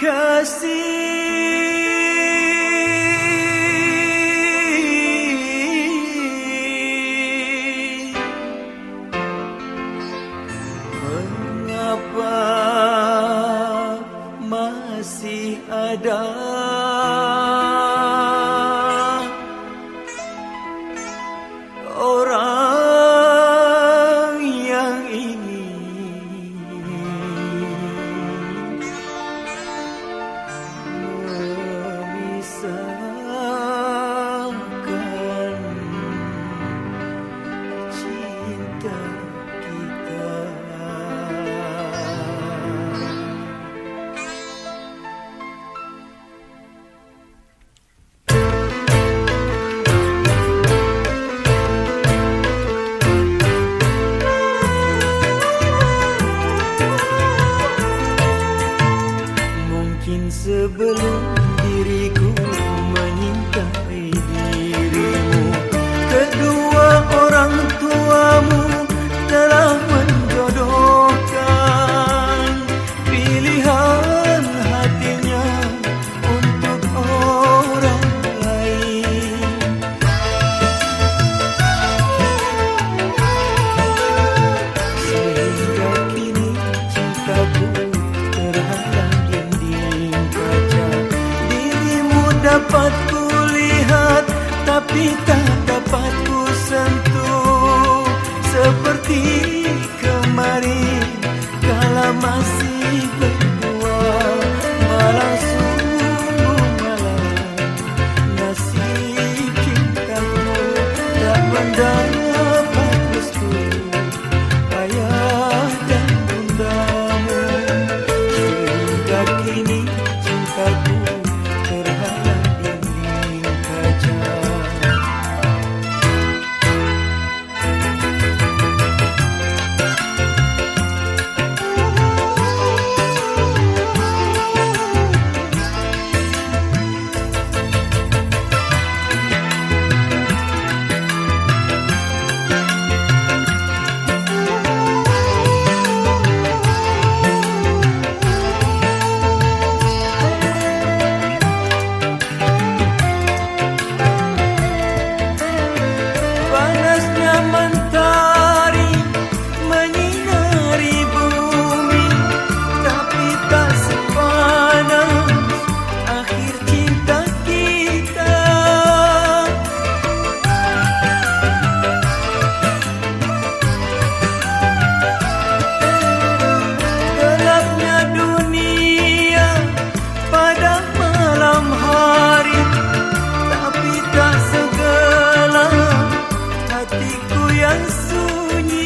kasih. Mengapa masih ada sebelum dapat ku lihat tapi tak dapat ku sentuh seperti kemarin kala masih berdua malam sungguh malam nasib cintamu tak mendengar. 告诉你。